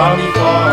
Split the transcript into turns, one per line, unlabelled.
Johnny Farr.